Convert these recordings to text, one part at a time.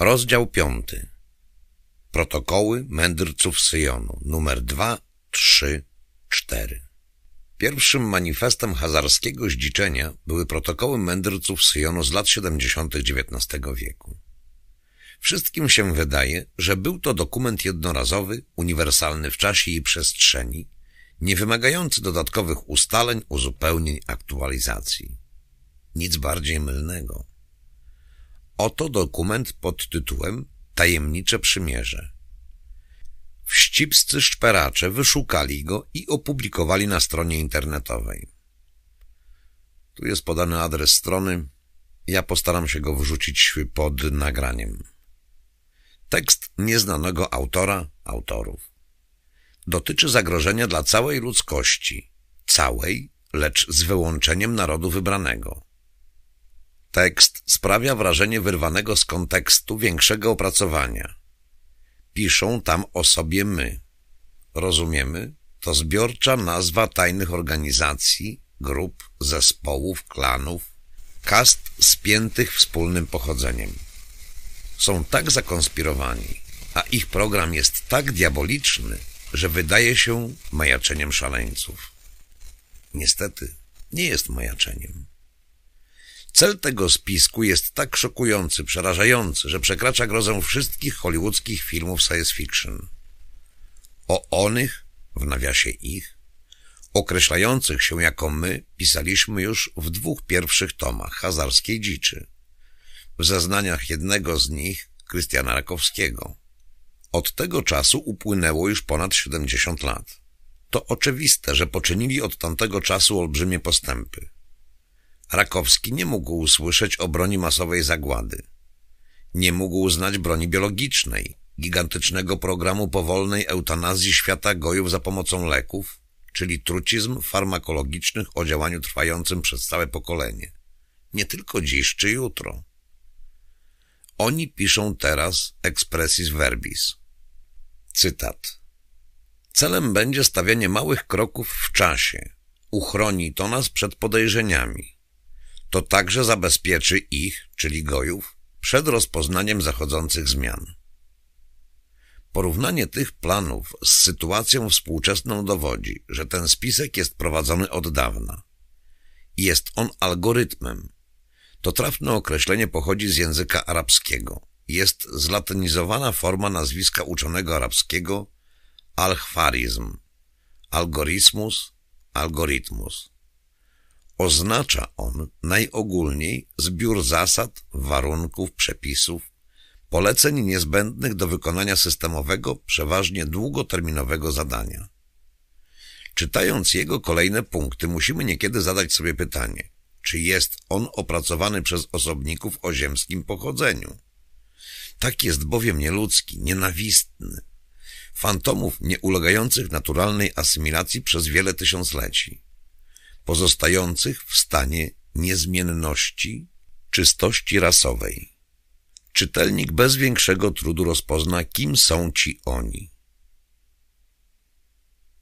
Rozdział piąty. Protokoły mędrców Syjonu. Numer 2, 3, 4. Pierwszym manifestem hazarskiego zdziczenia były protokoły mędrców Syjonu z lat 70. XIX wieku. Wszystkim się wydaje, że był to dokument jednorazowy, uniwersalny w czasie i przestrzeni, nie wymagający dodatkowych ustaleń, uzupełnień, aktualizacji. Nic bardziej mylnego. Oto dokument pod tytułem Tajemnicze Przymierze. Wścibscy szperacze wyszukali go i opublikowali na stronie internetowej. Tu jest podany adres strony. Ja postaram się go wrzucić pod nagraniem. Tekst nieznanego autora, autorów. Dotyczy zagrożenia dla całej ludzkości. Całej, lecz z wyłączeniem narodu wybranego. Tekst sprawia wrażenie wyrwanego z kontekstu większego opracowania. Piszą tam o sobie my. Rozumiemy? To zbiorcza nazwa tajnych organizacji, grup, zespołów, klanów, kast spiętych wspólnym pochodzeniem. Są tak zakonspirowani, a ich program jest tak diaboliczny, że wydaje się majaczeniem szaleńców. Niestety, nie jest majaczeniem. Cel tego spisku jest tak szokujący, przerażający, że przekracza grozę wszystkich hollywoodzkich filmów science fiction. O onych, w nawiasie ich, określających się jako my, pisaliśmy już w dwóch pierwszych tomach Hazarskiej Dziczy. W zeznaniach jednego z nich, Krystiana Rakowskiego. Od tego czasu upłynęło już ponad 70 lat. To oczywiste, że poczynili od tamtego czasu olbrzymie postępy. Rakowski nie mógł usłyszeć o broni masowej zagłady. Nie mógł znać broni biologicznej, gigantycznego programu powolnej eutanazji świata gojów za pomocą leków, czyli trucizm farmakologicznych o działaniu trwającym przez całe pokolenie. Nie tylko dziś czy jutro. Oni piszą teraz expressis verbis. Cytat. Celem będzie stawianie małych kroków w czasie. Uchroni to nas przed podejrzeniami to także zabezpieczy ich, czyli gojów, przed rozpoznaniem zachodzących zmian. Porównanie tych planów z sytuacją współczesną dowodzi, że ten spisek jest prowadzony od dawna. Jest on algorytmem. To trafne określenie pochodzi z języka arabskiego. Jest zlatynizowana forma nazwiska uczonego arabskiego al-Khwarizm, algorytmus, algorytmus. Oznacza on najogólniej zbiór zasad, warunków, przepisów, poleceń niezbędnych do wykonania systemowego, przeważnie długoterminowego zadania. Czytając jego kolejne punkty, musimy niekiedy zadać sobie pytanie, czy jest on opracowany przez osobników o ziemskim pochodzeniu. Tak jest bowiem nieludzki, nienawistny, fantomów nieulegających naturalnej asymilacji przez wiele tysiącleci pozostających w stanie niezmienności, czystości rasowej. Czytelnik bez większego trudu rozpozna, kim są ci oni.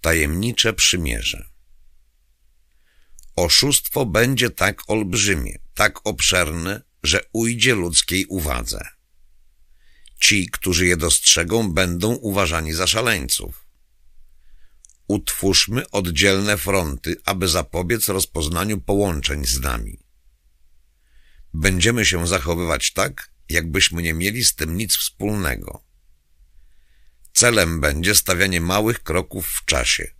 Tajemnicze przymierze Oszustwo będzie tak olbrzymie, tak obszerne, że ujdzie ludzkiej uwadze. Ci, którzy je dostrzegą, będą uważani za szaleńców. Utwórzmy oddzielne fronty, aby zapobiec rozpoznaniu połączeń z nami. Będziemy się zachowywać tak, jakbyśmy nie mieli z tym nic wspólnego. Celem będzie stawianie małych kroków w czasie.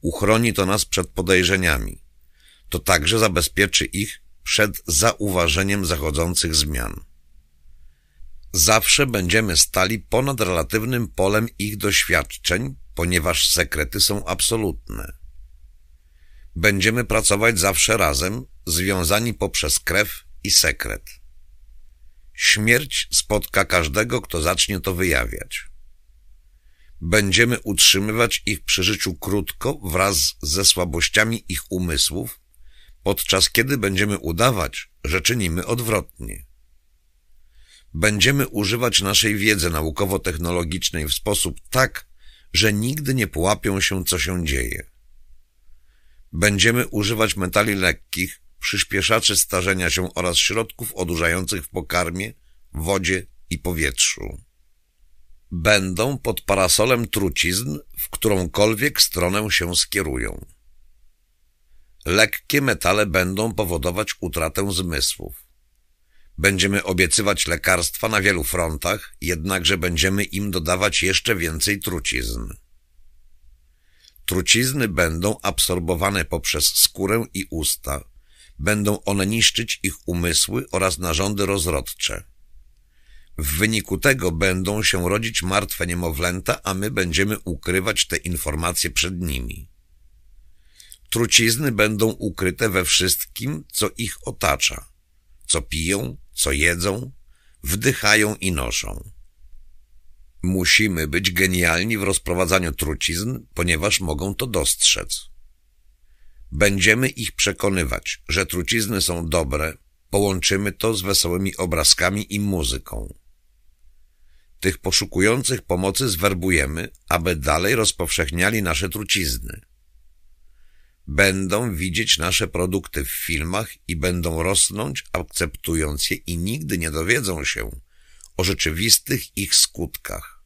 Uchroni to nas przed podejrzeniami. To także zabezpieczy ich przed zauważeniem zachodzących zmian. Zawsze będziemy stali ponad relatywnym polem ich doświadczeń, ponieważ sekrety są absolutne. Będziemy pracować zawsze razem, związani poprzez krew i sekret. Śmierć spotka każdego, kto zacznie to wyjawiać. Będziemy utrzymywać ich przy życiu krótko wraz ze słabościami ich umysłów, podczas kiedy będziemy udawać, że czynimy odwrotnie. Będziemy używać naszej wiedzy naukowo-technologicznej w sposób tak, że nigdy nie połapią się, co się dzieje. Będziemy używać metali lekkich, przyspieszaczy starzenia się oraz środków odurzających w pokarmie, wodzie i powietrzu. Będą pod parasolem trucizn, w którąkolwiek stronę się skierują. Lekkie metale będą powodować utratę zmysłów. Będziemy obiecywać lekarstwa na wielu frontach, jednakże będziemy im dodawać jeszcze więcej trucizn. Trucizny będą absorbowane poprzez skórę i usta, będą one niszczyć ich umysły oraz narządy rozrodcze. W wyniku tego będą się rodzić martwe niemowlęta, a my będziemy ukrywać te informacje przed nimi. Trucizny będą ukryte we wszystkim, co ich otacza, co piją, co jedzą, wdychają i noszą. Musimy być genialni w rozprowadzaniu trucizn, ponieważ mogą to dostrzec. Będziemy ich przekonywać, że trucizny są dobre, połączymy to z wesołymi obrazkami i muzyką. Tych poszukujących pomocy zwerbujemy, aby dalej rozpowszechniali nasze trucizny. Będą widzieć nasze produkty w filmach i będą rosnąć, akceptując je i nigdy nie dowiedzą się o rzeczywistych ich skutkach.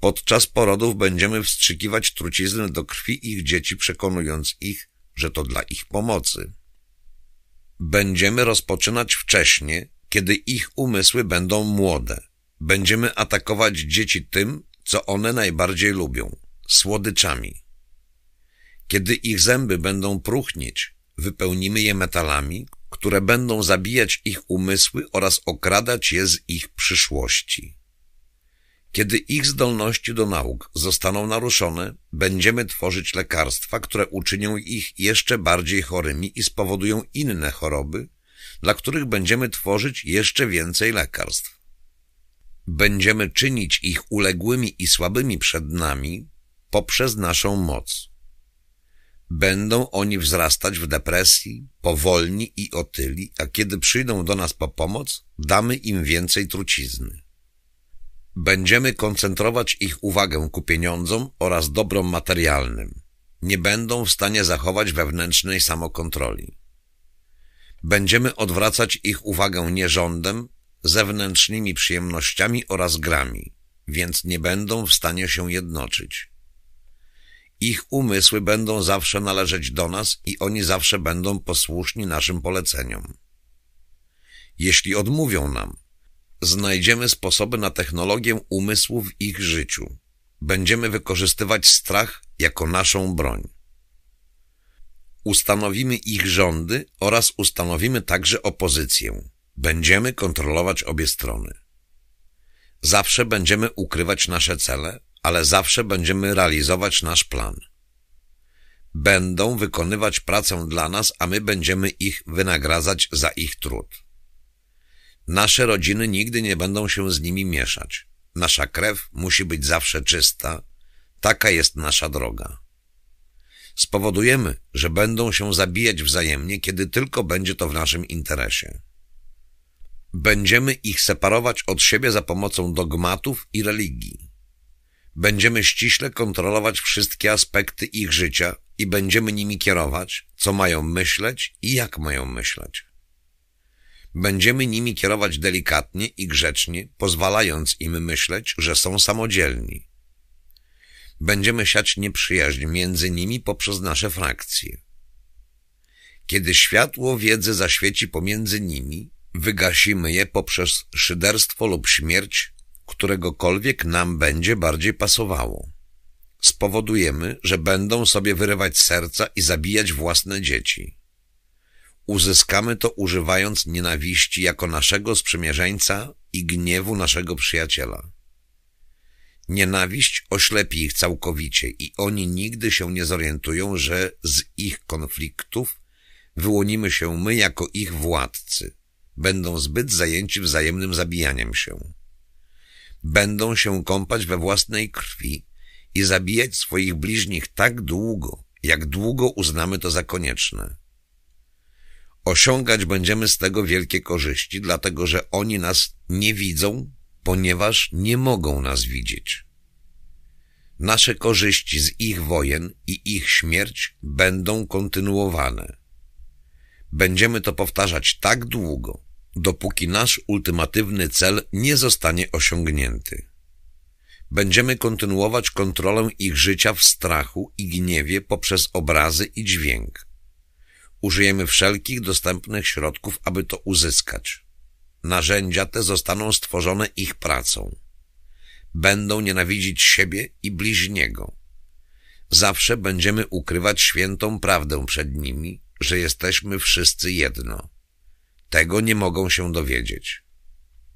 Podczas porodów będziemy wstrzykiwać trucizny do krwi ich dzieci, przekonując ich, że to dla ich pomocy. Będziemy rozpoczynać wcześnie, kiedy ich umysły będą młode. Będziemy atakować dzieci tym, co one najbardziej lubią – słodyczami. Kiedy ich zęby będą próchnieć, wypełnimy je metalami, które będą zabijać ich umysły oraz okradać je z ich przyszłości. Kiedy ich zdolności do nauk zostaną naruszone, będziemy tworzyć lekarstwa, które uczynią ich jeszcze bardziej chorymi i spowodują inne choroby, dla których będziemy tworzyć jeszcze więcej lekarstw. Będziemy czynić ich uległymi i słabymi przed nami poprzez naszą moc. Będą oni wzrastać w depresji, powolni i otyli, a kiedy przyjdą do nas po pomoc, damy im więcej trucizny. Będziemy koncentrować ich uwagę ku pieniądzom oraz dobrom materialnym. Nie będą w stanie zachować wewnętrznej samokontroli. Będziemy odwracać ich uwagę nierządem, zewnętrznymi przyjemnościami oraz grami, więc nie będą w stanie się jednoczyć. Ich umysły będą zawsze należeć do nas i oni zawsze będą posłuszni naszym poleceniom. Jeśli odmówią nam, znajdziemy sposoby na technologię umysłu w ich życiu. Będziemy wykorzystywać strach jako naszą broń. Ustanowimy ich rządy oraz ustanowimy także opozycję. Będziemy kontrolować obie strony. Zawsze będziemy ukrywać nasze cele, ale zawsze będziemy realizować nasz plan. Będą wykonywać pracę dla nas, a my będziemy ich wynagradzać za ich trud. Nasze rodziny nigdy nie będą się z nimi mieszać. Nasza krew musi być zawsze czysta. Taka jest nasza droga. Spowodujemy, że będą się zabijać wzajemnie, kiedy tylko będzie to w naszym interesie. Będziemy ich separować od siebie za pomocą dogmatów i religii. Będziemy ściśle kontrolować wszystkie aspekty ich życia i będziemy nimi kierować, co mają myśleć i jak mają myśleć. Będziemy nimi kierować delikatnie i grzecznie, pozwalając im myśleć, że są samodzielni. Będziemy siać nieprzyjaźń między nimi poprzez nasze frakcje. Kiedy światło wiedzy zaświeci pomiędzy nimi, wygasimy je poprzez szyderstwo lub śmierć, któregokolwiek nam będzie bardziej pasowało. Spowodujemy, że będą sobie wyrywać serca i zabijać własne dzieci. Uzyskamy to używając nienawiści jako naszego sprzymierzeńca i gniewu naszego przyjaciela. Nienawiść oślepi ich całkowicie i oni nigdy się nie zorientują, że z ich konfliktów wyłonimy się my jako ich władcy. Będą zbyt zajęci wzajemnym zabijaniem się. Będą się kąpać we własnej krwi i zabijać swoich bliźnich tak długo, jak długo uznamy to za konieczne. Osiągać będziemy z tego wielkie korzyści, dlatego że oni nas nie widzą, ponieważ nie mogą nas widzieć. Nasze korzyści z ich wojen i ich śmierć będą kontynuowane. Będziemy to powtarzać tak długo, dopóki nasz ultimatywny cel nie zostanie osiągnięty. Będziemy kontynuować kontrolę ich życia w strachu i gniewie poprzez obrazy i dźwięk. Użyjemy wszelkich dostępnych środków, aby to uzyskać. Narzędzia te zostaną stworzone ich pracą. Będą nienawidzić siebie i bliźniego. Zawsze będziemy ukrywać świętą prawdę przed nimi, że jesteśmy wszyscy jedno. Tego nie mogą się dowiedzieć.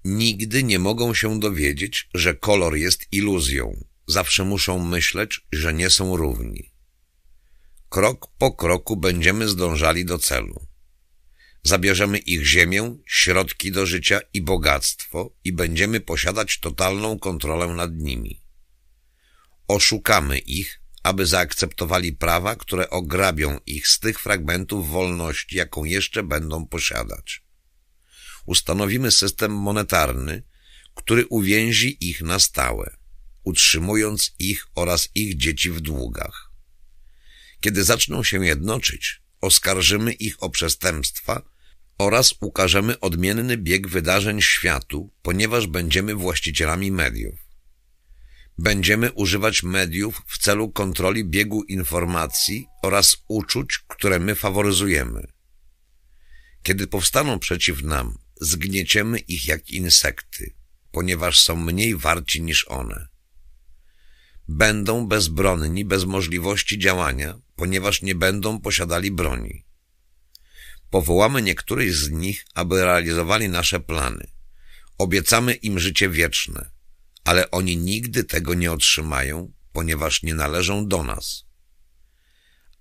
Nigdy nie mogą się dowiedzieć, że kolor jest iluzją. Zawsze muszą myśleć, że nie są równi. Krok po kroku będziemy zdążali do celu. Zabierzemy ich ziemię, środki do życia i bogactwo i będziemy posiadać totalną kontrolę nad nimi. Oszukamy ich, aby zaakceptowali prawa, które ograbią ich z tych fragmentów wolności, jaką jeszcze będą posiadać. Ustanowimy system monetarny, który uwięzi ich na stałe, utrzymując ich oraz ich dzieci w długach. Kiedy zaczną się jednoczyć, oskarżymy ich o przestępstwa oraz ukażemy odmienny bieg wydarzeń światu, ponieważ będziemy właścicielami mediów. Będziemy używać mediów w celu kontroli biegu informacji oraz uczuć, które my faworyzujemy. Kiedy powstaną przeciw nam, zgnieciemy ich jak insekty, ponieważ są mniej warci niż one. Będą bezbronni bez możliwości działania, ponieważ nie będą posiadali broni. Powołamy niektórych z nich, aby realizowali nasze plany. Obiecamy im życie wieczne, ale oni nigdy tego nie otrzymają, ponieważ nie należą do nas.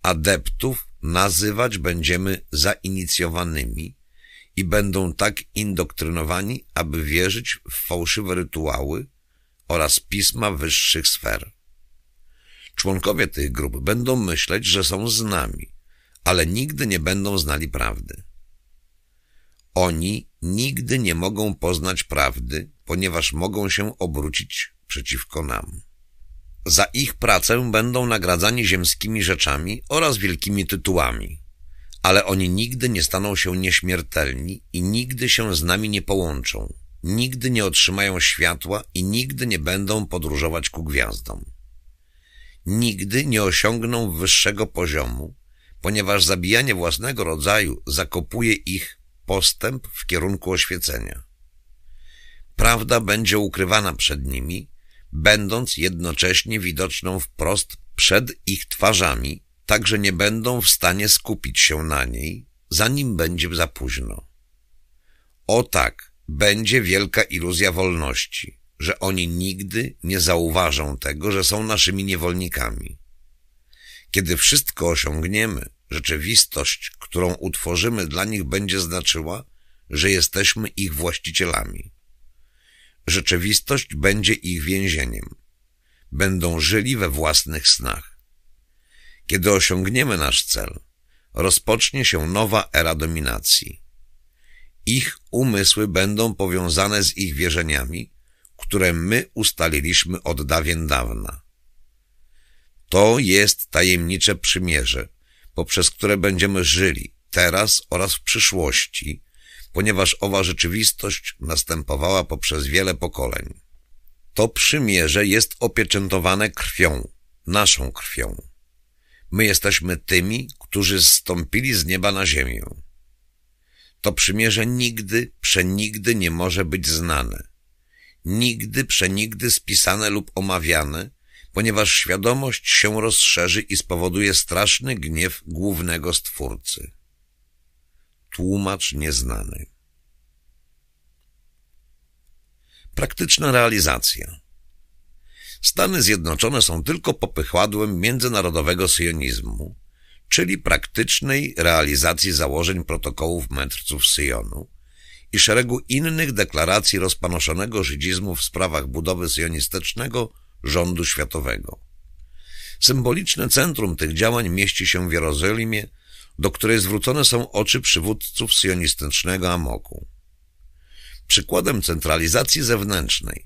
Adeptów nazywać będziemy zainicjowanymi i będą tak indoktrynowani, aby wierzyć w fałszywe rytuały oraz pisma wyższych sfer. Członkowie tych grup będą myśleć, że są z nami, ale nigdy nie będą znali prawdy. Oni nigdy nie mogą poznać prawdy, ponieważ mogą się obrócić przeciwko nam. Za ich pracę będą nagradzani ziemskimi rzeczami oraz wielkimi tytułami, ale oni nigdy nie staną się nieśmiertelni i nigdy się z nami nie połączą, nigdy nie otrzymają światła i nigdy nie będą podróżować ku gwiazdom. Nigdy nie osiągną wyższego poziomu, ponieważ zabijanie własnego rodzaju zakopuje ich postęp w kierunku oświecenia. Prawda będzie ukrywana przed nimi, będąc jednocześnie widoczną wprost przed ich twarzami, tak że nie będą w stanie skupić się na niej, zanim będzie za późno. O tak, będzie wielka iluzja wolności, że oni nigdy nie zauważą tego, że są naszymi niewolnikami. Kiedy wszystko osiągniemy, rzeczywistość, którą utworzymy dla nich będzie znaczyła, że jesteśmy ich właścicielami. Rzeczywistość będzie ich więzieniem. Będą żyli we własnych snach. Kiedy osiągniemy nasz cel, rozpocznie się nowa era dominacji. Ich umysły będą powiązane z ich wierzeniami, które my ustaliliśmy od dawien dawna. To jest tajemnicze przymierze, poprzez które będziemy żyli teraz oraz w przyszłości, ponieważ owa rzeczywistość następowała poprzez wiele pokoleń. To przymierze jest opieczętowane krwią, naszą krwią. My jesteśmy tymi, którzy zstąpili z nieba na ziemię. To przymierze nigdy, przenigdy nie może być znane. Nigdy, przenigdy spisane lub omawiane, ponieważ świadomość się rozszerzy i spowoduje straszny gniew głównego Stwórcy. Tłumacz nieznany. Praktyczna realizacja Stany Zjednoczone są tylko popychładłem międzynarodowego syjonizmu, czyli praktycznej realizacji założeń protokołów mędrców Syjonu i szeregu innych deklaracji rozpanoszonego żydizmu w sprawach budowy syjonistycznego rządu światowego. Symboliczne centrum tych działań mieści się w Jerozolimie, do której zwrócone są oczy przywódców sionistycznego amoku. Przykładem centralizacji zewnętrznej,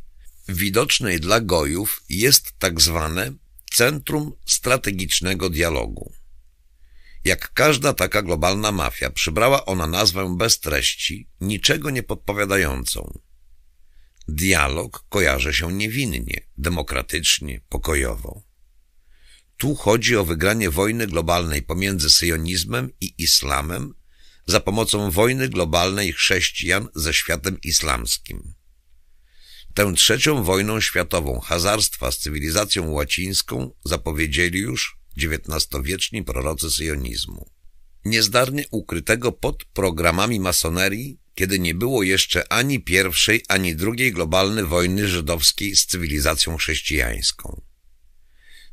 widocznej dla gojów, jest tak zwane Centrum Strategicznego Dialogu. Jak każda taka globalna mafia, przybrała ona nazwę bez treści, niczego nie podpowiadającą. Dialog kojarzy się niewinnie, demokratycznie, pokojowo. Tu chodzi o wygranie wojny globalnej pomiędzy syjonizmem i islamem za pomocą wojny globalnej chrześcijan ze światem islamskim. Tę trzecią wojną światową hazarstwa z cywilizacją łacińską zapowiedzieli już XIX-wieczni prorocy syjonizmu. Niezdarnie ukrytego pod programami masonerii, kiedy nie było jeszcze ani pierwszej, ani drugiej globalnej wojny żydowskiej z cywilizacją chrześcijańską.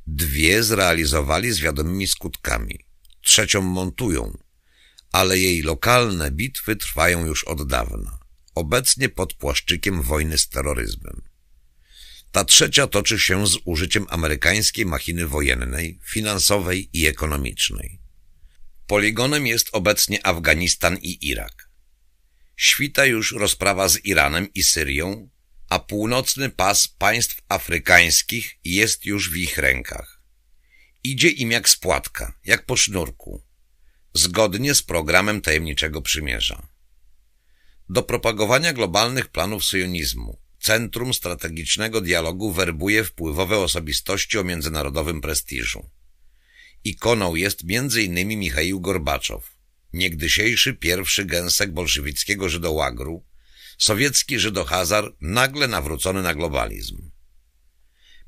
Dwie zrealizowali z wiadomymi skutkami. Trzecią montują, ale jej lokalne bitwy trwają już od dawna, obecnie pod płaszczykiem wojny z terroryzmem. Ta trzecia toczy się z użyciem amerykańskiej machiny wojennej, finansowej i ekonomicznej. Poligonem jest obecnie Afganistan i Irak. Świta już rozprawa z Iranem i Syrią, a północny pas państw afrykańskich jest już w ich rękach. Idzie im jak spłatka, jak po sznurku, zgodnie z programem tajemniczego przymierza. Do propagowania globalnych planów syjonizmu Centrum Strategicznego Dialogu werbuje wpływowe osobistości o międzynarodowym prestiżu. Ikoną jest m.in. Michaił Gorbaczow, niegdysiejszy pierwszy gęsek bolszewickiego żydołagru, sowiecki żydohazar nagle nawrócony na globalizm.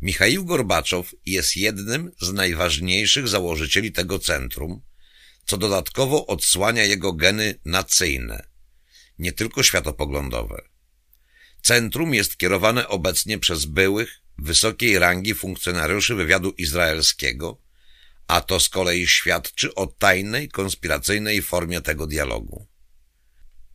Michaił Gorbaczow jest jednym z najważniejszych założycieli tego centrum, co dodatkowo odsłania jego geny nacyjne, nie tylko światopoglądowe. Centrum jest kierowane obecnie przez byłych, wysokiej rangi funkcjonariuszy wywiadu izraelskiego, a to z kolei świadczy o tajnej, konspiracyjnej formie tego dialogu.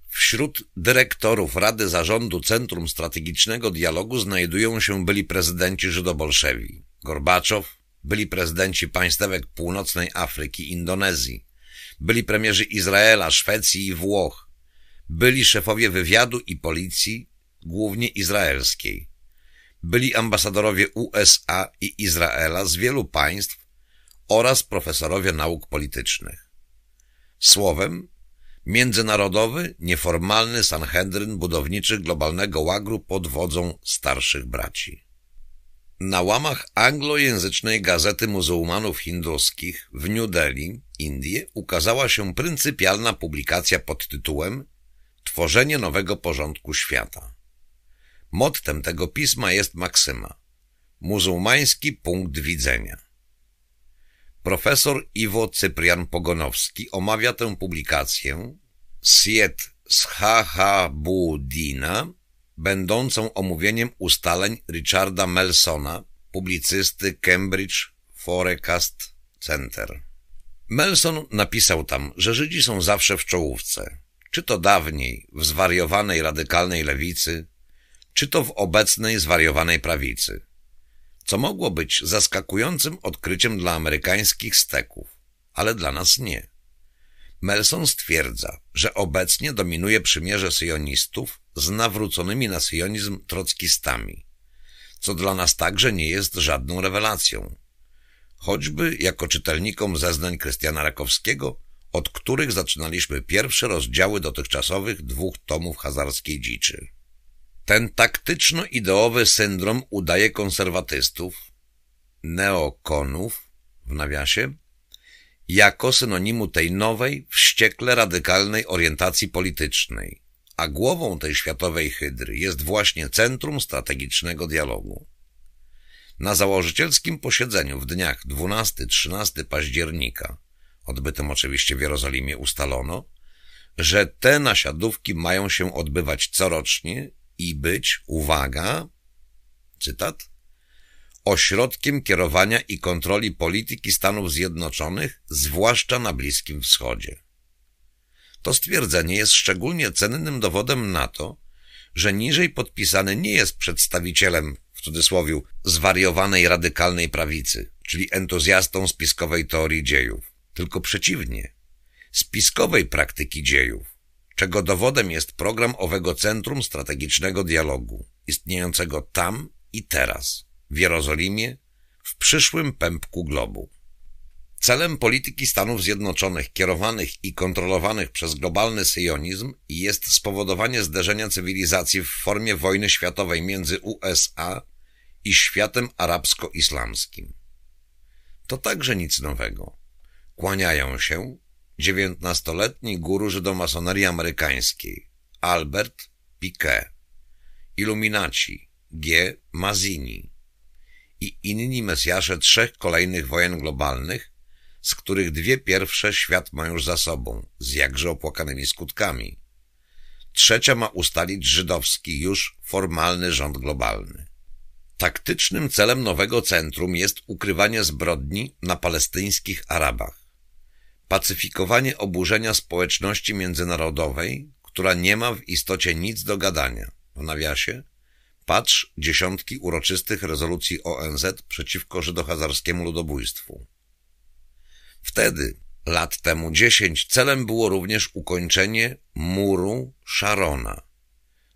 Wśród dyrektorów Rady Zarządu Centrum Strategicznego Dialogu znajdują się byli prezydenci Żydobolszewi, Gorbaczow, byli prezydenci państwek północnej Afryki, Indonezji, byli premierzy Izraela, Szwecji i Włoch, byli szefowie wywiadu i policji, głównie izraelskiej. Byli ambasadorowie USA i Izraela z wielu państw oraz profesorowie nauk politycznych. Słowem, międzynarodowy, nieformalny Sanhedryn budowniczy globalnego łagru pod wodzą starszych braci. Na łamach anglojęzycznej gazety muzułmanów hinduskich w New Delhi, Indie, ukazała się pryncypialna publikacja pod tytułem Tworzenie nowego porządku świata. Mottem tego pisma jest maksyma. Muzułmański punkt widzenia. Profesor Iwo Cyprian Pogonowski omawia tę publikację Siet Schahabudina, będącą omówieniem ustaleń Richarda Melsona, publicysty Cambridge Forecast Center. Melson napisał tam, że Żydzi są zawsze w czołówce, czy to dawniej w zwariowanej radykalnej lewicy, czy to w obecnej zwariowanej prawicy, co mogło być zaskakującym odkryciem dla amerykańskich steków, ale dla nas nie. Melson stwierdza, że obecnie dominuje przymierze syjonistów z nawróconymi na syjonizm trockistami, co dla nas także nie jest żadną rewelacją. Choćby jako czytelnikom zeznań Krystiana Rakowskiego, od których zaczynaliśmy pierwsze rozdziały dotychczasowych dwóch tomów hazarskiej dziczy. Ten taktyczno-ideowy syndrom udaje konserwatystów, neokonów, w nawiasie, jako synonimu tej nowej, wściekle radykalnej orientacji politycznej, a głową tej światowej hydry jest właśnie Centrum Strategicznego Dialogu. Na założycielskim posiedzeniu w dniach 12-13 października, odbytym oczywiście w Jerozolimie, ustalono, że te nasiadówki mają się odbywać corocznie i być, uwaga, cytat, ośrodkiem kierowania i kontroli polityki Stanów Zjednoczonych, zwłaszcza na Bliskim Wschodzie. To stwierdzenie jest szczególnie cennym dowodem na to, że niżej podpisany nie jest przedstawicielem, w cudzysłowie, zwariowanej radykalnej prawicy, czyli entuzjastą spiskowej teorii dziejów, tylko przeciwnie, spiskowej praktyki dziejów, czego dowodem jest program owego Centrum Strategicznego Dialogu, istniejącego tam i teraz, w Jerozolimie, w przyszłym pępku globu. Celem polityki Stanów Zjednoczonych kierowanych i kontrolowanych przez globalny syjonizm jest spowodowanie zderzenia cywilizacji w formie wojny światowej między USA i światem arabsko-islamskim. To także nic nowego. Kłaniają się dziewiętnastoletni guru żydomasonerii amerykańskiej Albert Piquet, iluminaci G. Mazzini i inni mesjasze trzech kolejnych wojen globalnych, z których dwie pierwsze świat ma już za sobą, z jakże opłakanymi skutkami. Trzecia ma ustalić żydowski już formalny rząd globalny. Taktycznym celem nowego centrum jest ukrywanie zbrodni na palestyńskich Arabach, pacyfikowanie oburzenia społeczności międzynarodowej, która nie ma w istocie nic do gadania, w nawiasie, patrz dziesiątki uroczystych rezolucji ONZ przeciwko żydohazarskiemu ludobójstwu. Wtedy, lat temu dziesięć, celem było również ukończenie muru Sharona,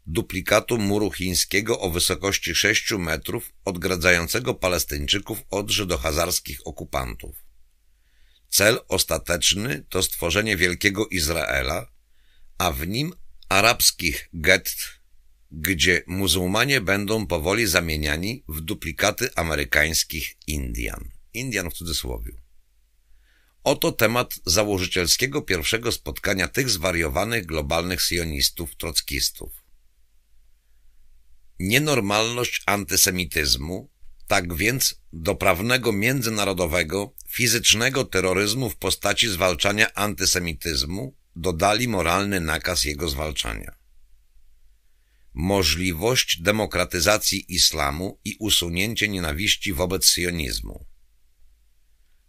duplikatu muru chińskiego o wysokości 6 metrów odgradzającego Palestyńczyków od żydohazarskich okupantów. Cel ostateczny to stworzenie Wielkiego Izraela, a w nim arabskich gett, gdzie muzułmanie będą powoli zamieniani w duplikaty amerykańskich Indian. Indian w cudzysłowie. Oto temat założycielskiego pierwszego spotkania tych zwariowanych globalnych sionistów, trockistów. Nienormalność antysemityzmu, tak więc doprawnego międzynarodowego, fizycznego terroryzmu w postaci zwalczania antysemityzmu dodali moralny nakaz jego zwalczania. Możliwość demokratyzacji islamu i usunięcie nienawiści wobec sionizmu.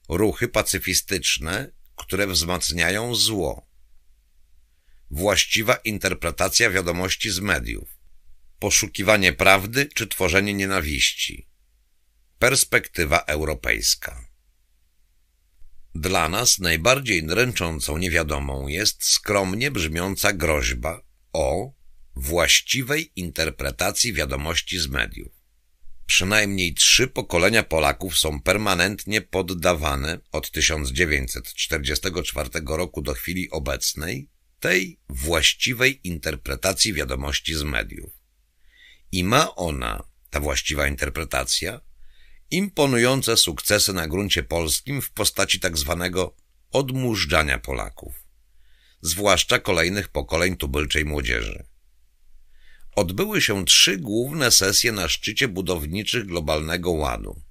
Ruchy pacyfistyczne, które wzmacniają zło, właściwa interpretacja wiadomości z mediów, poszukiwanie prawdy czy tworzenie nienawiści, perspektywa europejska. Dla nas najbardziej dręczącą niewiadomą jest skromnie brzmiąca groźba o właściwej interpretacji wiadomości z mediów. Przynajmniej trzy pokolenia Polaków są permanentnie poddawane od 1944 roku do chwili obecnej tej właściwej interpretacji wiadomości z mediów. I ma ona, ta właściwa interpretacja, imponujące sukcesy na gruncie polskim w postaci tak zwanego odmurzdzania Polaków, zwłaszcza kolejnych pokoleń tubylczej młodzieży odbyły się trzy główne sesje na szczycie budowniczych globalnego ładu,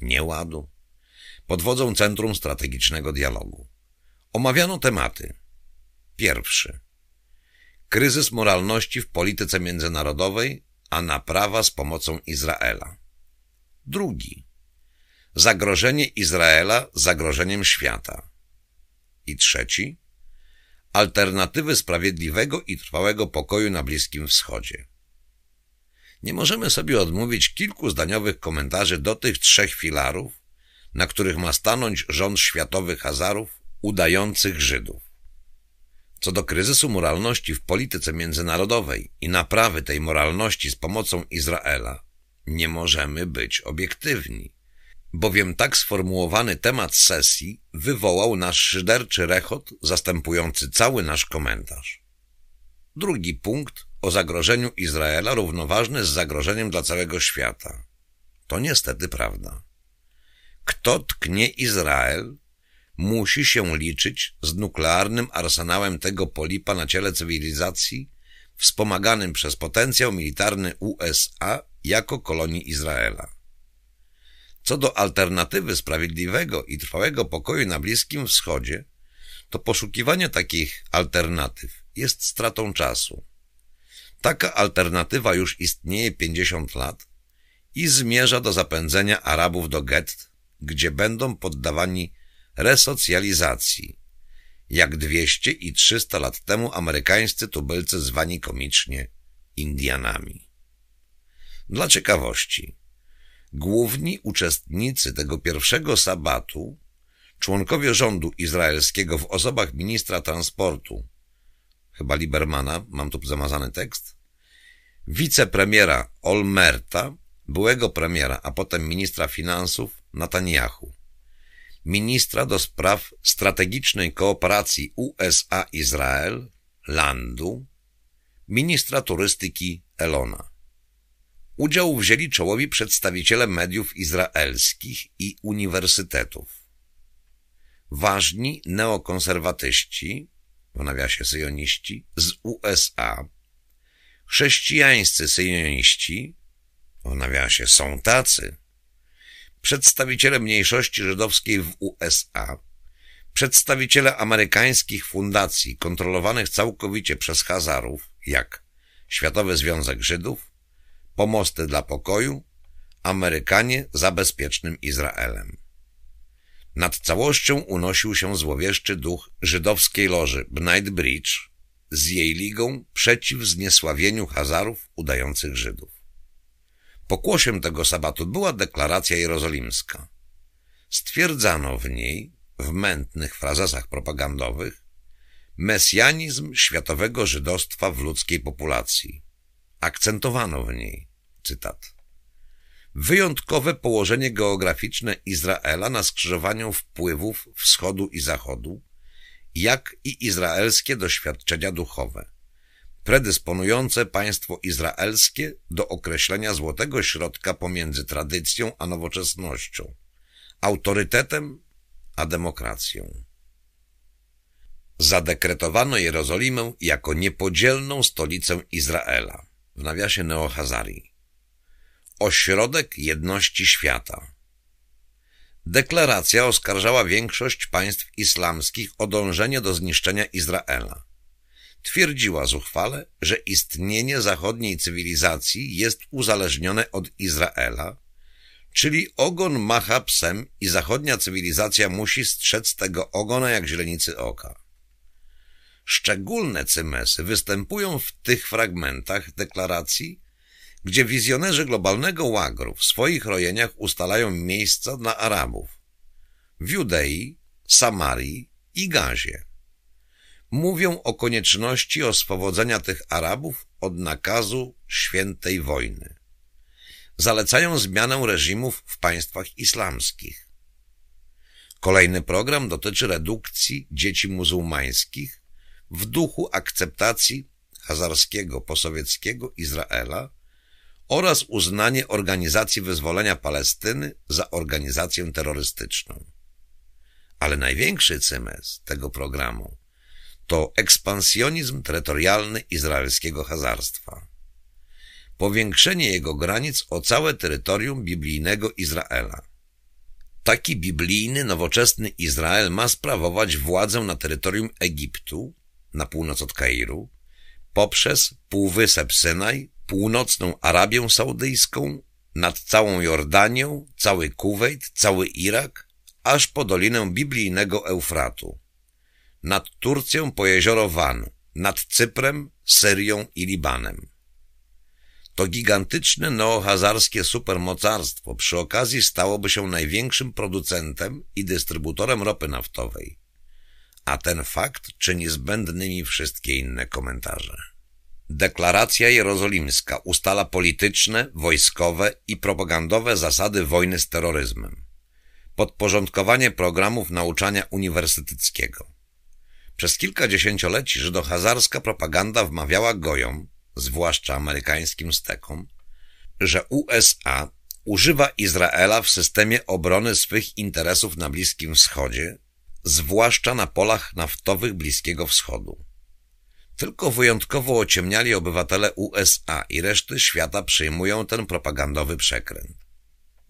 nieładu, pod wodzą Centrum Strategicznego Dialogu. Omawiano tematy. Pierwszy. Kryzys moralności w polityce międzynarodowej, a naprawa z pomocą Izraela. Drugi. Zagrożenie Izraela zagrożeniem świata. I trzeci alternatywy sprawiedliwego i trwałego pokoju na Bliskim Wschodzie. Nie możemy sobie odmówić kilku zdaniowych komentarzy do tych trzech filarów, na których ma stanąć rząd światowych Hazarów udających Żydów. Co do kryzysu moralności w polityce międzynarodowej i naprawy tej moralności z pomocą Izraela, nie możemy być obiektywni bowiem tak sformułowany temat sesji wywołał nasz szyderczy rechot zastępujący cały nasz komentarz. Drugi punkt o zagrożeniu Izraela równoważny z zagrożeniem dla całego świata. To niestety prawda. Kto tknie Izrael, musi się liczyć z nuklearnym arsenałem tego polipa na ciele cywilizacji, wspomaganym przez potencjał militarny USA jako kolonii Izraela. Co do alternatywy sprawiedliwego i trwałego pokoju na Bliskim Wschodzie, to poszukiwanie takich alternatyw jest stratą czasu. Taka alternatywa już istnieje 50 lat i zmierza do zapędzenia Arabów do gett, gdzie będą poddawani resocjalizacji, jak 200 i 300 lat temu amerykańscy tubylcy zwani komicznie Indianami. Dla ciekawości – Główni uczestnicy tego pierwszego sabatu, członkowie rządu izraelskiego w osobach ministra transportu, chyba Libermana, mam tu zamazany tekst, wicepremiera Olmerta, byłego premiera, a potem ministra finansów Netanyahu, ministra do spraw strategicznej kooperacji USA-Izrael, Landu, ministra turystyki Elona. Udział wzięli czołowi przedstawiciele mediów izraelskich i uniwersytetów. Ważni neokonserwatyści, w nawiasie syjoniści, z USA, chrześcijańscy syjoniści, w nawiasie są tacy, przedstawiciele mniejszości żydowskiej w USA, przedstawiciele amerykańskich fundacji kontrolowanych całkowicie przez Hazarów, jak Światowy Związek Żydów, Pomosty dla Pokoju, Amerykanie za bezpiecznym Izraelem. Nad całością unosił się złowieszczy duch żydowskiej loży Bnight Bridge z jej ligą przeciw zniesławieniu Hazarów udających Żydów. Pokłosiem tego sabatu była deklaracja jerozolimska. Stwierdzano w niej, w mętnych frazesach propagandowych, mesjanizm światowego żydostwa w ludzkiej populacji. Akcentowano w niej, cytat, wyjątkowe położenie geograficzne Izraela na skrzyżowaniu wpływów wschodu i zachodu, jak i izraelskie doświadczenia duchowe, predysponujące państwo izraelskie do określenia złotego środka pomiędzy tradycją a nowoczesnością, autorytetem a demokracją. Zadekretowano Jerozolimę jako niepodzielną stolicę Izraela, w nawiasie Neohazarii. Ośrodek jedności świata. Deklaracja oskarżała większość państw islamskich o dążenie do zniszczenia Izraela. Twierdziła zuchwale, że istnienie zachodniej cywilizacji jest uzależnione od Izraela, czyli ogon macha psem i zachodnia cywilizacja musi strzec tego ogona jak źrenicy oka. Szczególne cymesy występują w tych fragmentach deklaracji, gdzie wizjonerzy globalnego łagru w swoich rojeniach ustalają miejsca dla Arabów w Judei, Samarii i Gazie. Mówią o konieczności oswobodzenia tych Arabów od nakazu świętej wojny. Zalecają zmianę reżimów w państwach islamskich. Kolejny program dotyczy redukcji dzieci muzułmańskich w duchu akceptacji hazarskiego posowieckiego Izraela oraz uznanie Organizacji Wyzwolenia Palestyny za organizację terrorystyczną. Ale największy cymes tego programu to ekspansjonizm terytorialny izraelskiego hazarstwa. Powiększenie jego granic o całe terytorium biblijnego Izraela. Taki biblijny, nowoczesny Izrael ma sprawować władzę na terytorium Egiptu, na północ od Kairu, poprzez Półwysep Synaj, północną Arabię Saudyjską, nad całą Jordanią, cały Kuwejt, cały Irak, aż po dolinę biblijnego Eufratu, nad Turcją po jezioro Van, nad Cyprem, Syrią i Libanem. To gigantyczne neohazarskie supermocarstwo. Przy okazji stałoby się największym producentem i dystrybutorem ropy naftowej, a ten fakt czyni zbędnymi wszystkie inne komentarze. Deklaracja jerozolimska ustala polityczne, wojskowe i propagandowe zasady wojny z terroryzmem. Podporządkowanie programów nauczania uniwersyteckiego. Przez kilka dziesięcioleci żydohazarska propaganda wmawiała gojom, zwłaszcza amerykańskim stekom, że USA używa Izraela w systemie obrony swych interesów na Bliskim Wschodzie, zwłaszcza na polach naftowych Bliskiego Wschodu. Tylko wyjątkowo ociemniali obywatele USA i reszty świata przyjmują ten propagandowy przekręt.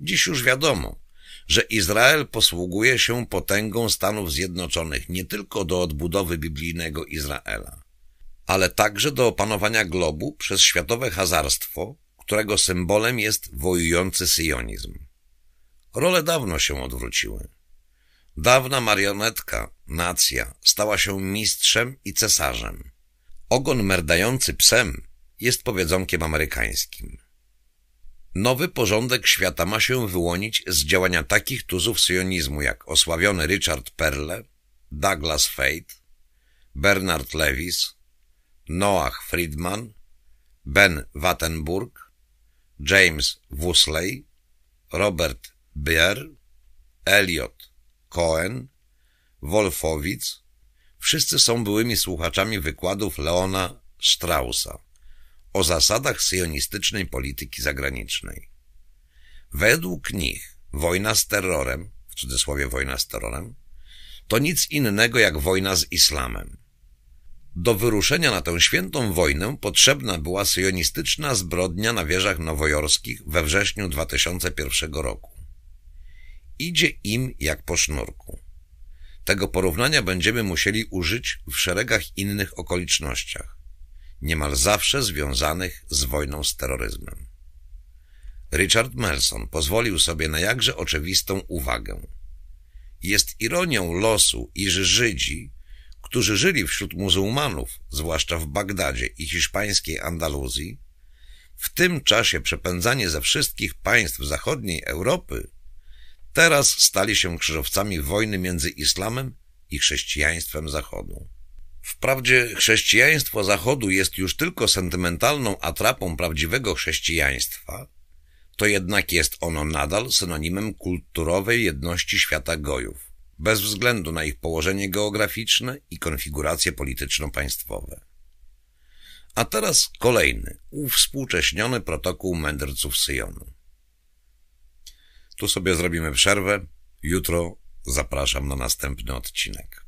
Dziś już wiadomo, że Izrael posługuje się potęgą Stanów Zjednoczonych nie tylko do odbudowy biblijnego Izraela, ale także do opanowania globu przez światowe hazarstwo, którego symbolem jest wojujący syjonizm. Role dawno się odwróciły. Dawna marionetka, nacja, stała się mistrzem i cesarzem. Ogon merdający psem jest powiedzonkiem amerykańskim. Nowy porządek świata ma się wyłonić z działania takich tuzów syjonizmu jak osławiony Richard Perle, Douglas Fate, Bernard Lewis, Noah Friedman, Ben Wattenburg, James Wusley, Robert Beer, Elliot Cohen, Wolfowitz, wszyscy są byłymi słuchaczami wykładów Leona Straussa o zasadach syjonistycznej polityki zagranicznej. Według nich wojna z terrorem, w cudzysłowie wojna z terrorem, to nic innego jak wojna z islamem. Do wyruszenia na tę świętą wojnę potrzebna była syjonistyczna zbrodnia na wieżach nowojorskich we wrześniu 2001 roku. Idzie im jak po sznurku. Tego porównania będziemy musieli użyć w szeregach innych okolicznościach, niemal zawsze związanych z wojną z terroryzmem. Richard Melson pozwolił sobie na jakże oczywistą uwagę. Jest ironią losu, iż Żydzi, którzy żyli wśród muzułmanów, zwłaszcza w Bagdadzie i hiszpańskiej Andaluzji, w tym czasie przepędzanie ze wszystkich państw zachodniej Europy, teraz stali się krzyżowcami wojny między islamem i chrześcijaństwem Zachodu. Wprawdzie chrześcijaństwo Zachodu jest już tylko sentymentalną atrapą prawdziwego chrześcijaństwa, to jednak jest ono nadal synonimem kulturowej jedności świata gojów, bez względu na ich położenie geograficzne i konfiguracje polityczno-państwowe. A teraz kolejny, uwspółcześniony protokół mędrców Syjonu. Tu sobie zrobimy przerwę. Jutro zapraszam na następny odcinek.